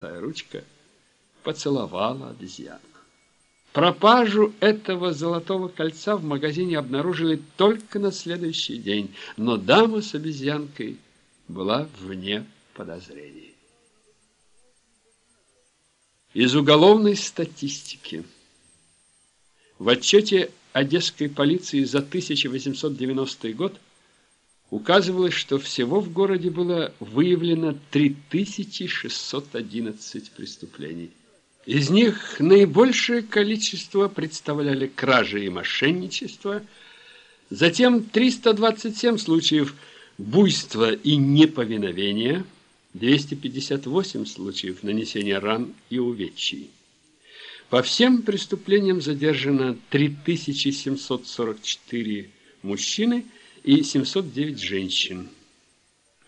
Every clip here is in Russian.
ручка поцеловала обезьянку. Пропажу этого золотого кольца в магазине обнаружили только на следующий день, но дама с обезьянкой была вне подозрений. Из уголовной статистики. В отчете Одесской полиции за 1890 год указывалось, что всего в городе было выявлено 3611 преступлений. Из них наибольшее количество представляли кражи и мошенничество, затем 327 случаев буйства и неповиновения, 258 случаев нанесения ран и увечий. По всем преступлениям задержано 3744 мужчины и 709 женщин,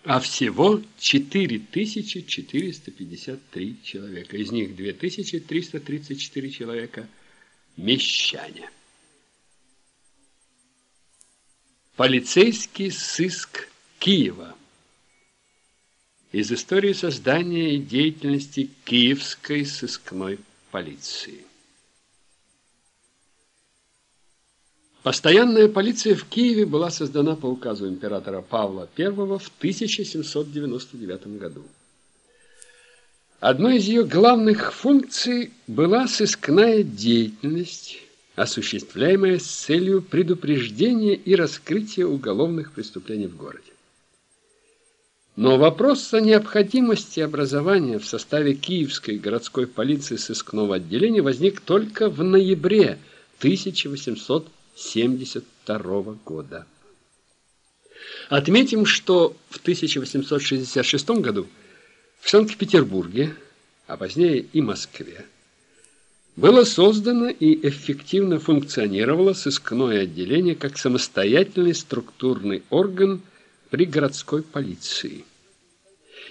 а всего 4453 человека. Из них 2334 человека – мещане. Полицейский сыск Киева из истории создания и деятельности Киевской сыскной полиции. Постоянная полиция в Киеве была создана по указу императора Павла I в 1799 году. Одной из ее главных функций была сыскная деятельность, осуществляемая с целью предупреждения и раскрытия уголовных преступлений в городе. Но вопрос о необходимости образования в составе Киевской городской полиции сыскного отделения возник только в ноябре 1872 года. Отметим, что в 1866 году в Санкт-Петербурге, а позднее и Москве, было создано и эффективно функционировало сыскное отделение как самостоятельный структурный орган при городской полиции.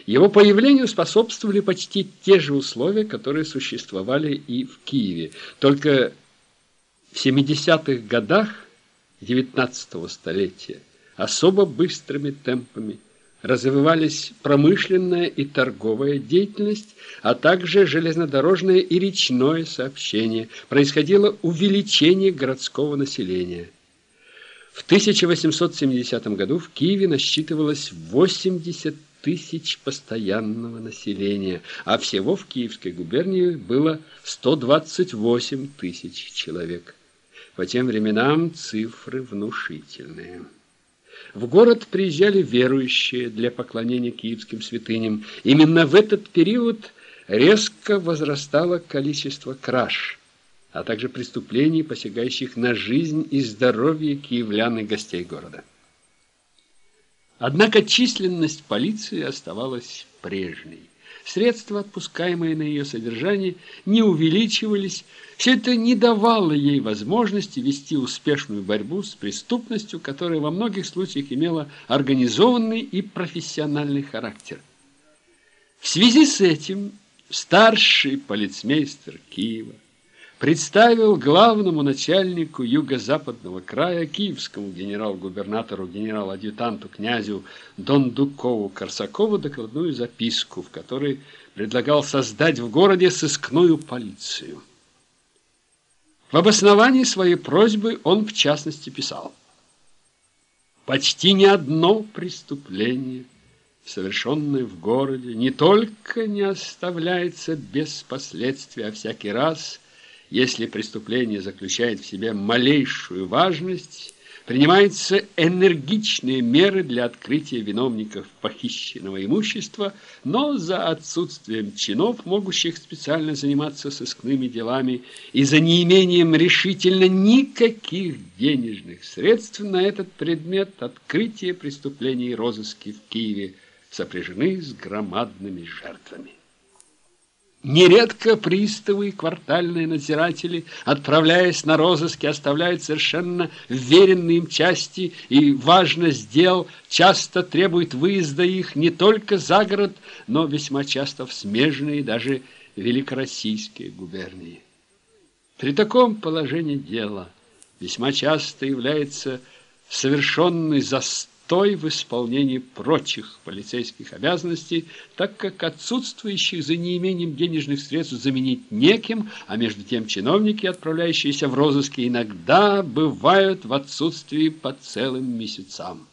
Его появлению способствовали почти те же условия, которые существовали и в Киеве. Только в 70-х годах XIX столетия особо быстрыми темпами развивались промышленная и торговая деятельность, а также железнодорожное и речное сообщение. Происходило увеличение городского населения. В 1870 году в Киеве насчитывалось 80 тысяч постоянного населения, а всего в Киевской губернии было 128 тысяч человек. По тем временам цифры внушительные. В город приезжали верующие для поклонения киевским святыням. Именно в этот период резко возрастало количество краж, а также преступлений, посягающих на жизнь и здоровье киевлян и гостей города. Однако численность полиции оставалась прежней. Средства, отпускаемые на ее содержание, не увеличивались. Все это не давало ей возможности вести успешную борьбу с преступностью, которая во многих случаях имела организованный и профессиональный характер. В связи с этим старший полицмейстер Киева представил главному начальнику юго-западного края, киевскому генерал-губернатору, генерал-адъютанту князю Дондукову-Корсакову докладную записку, в которой предлагал создать в городе сыскную полицию. В обосновании своей просьбы он, в частности, писал «Почти ни одно преступление, совершенное в городе, не только не оставляется без последствий, а всякий раз – если преступление заключает в себе малейшую важность, принимаются энергичные меры для открытия виновников похищенного имущества, но за отсутствием чинов, могущих специально заниматься сыскными делами, и за неимением решительно никаких денежных средств на этот предмет открытие преступлений и розыски в Киеве сопряжены с громадными жертвами. Нередко приставы и квартальные надзиратели, отправляясь на розыски, оставляют совершенно веренные им части и важность дел часто требует выезда их не только за город, но весьма часто в смежные даже великороссийские губернии. При таком положении дела весьма часто является совершенный застой застой в исполнении прочих полицейских обязанностей, так как отсутствующих за неимением денежных средств заменить неким, а между тем чиновники, отправляющиеся в розыске, иногда бывают в отсутствии по целым месяцам.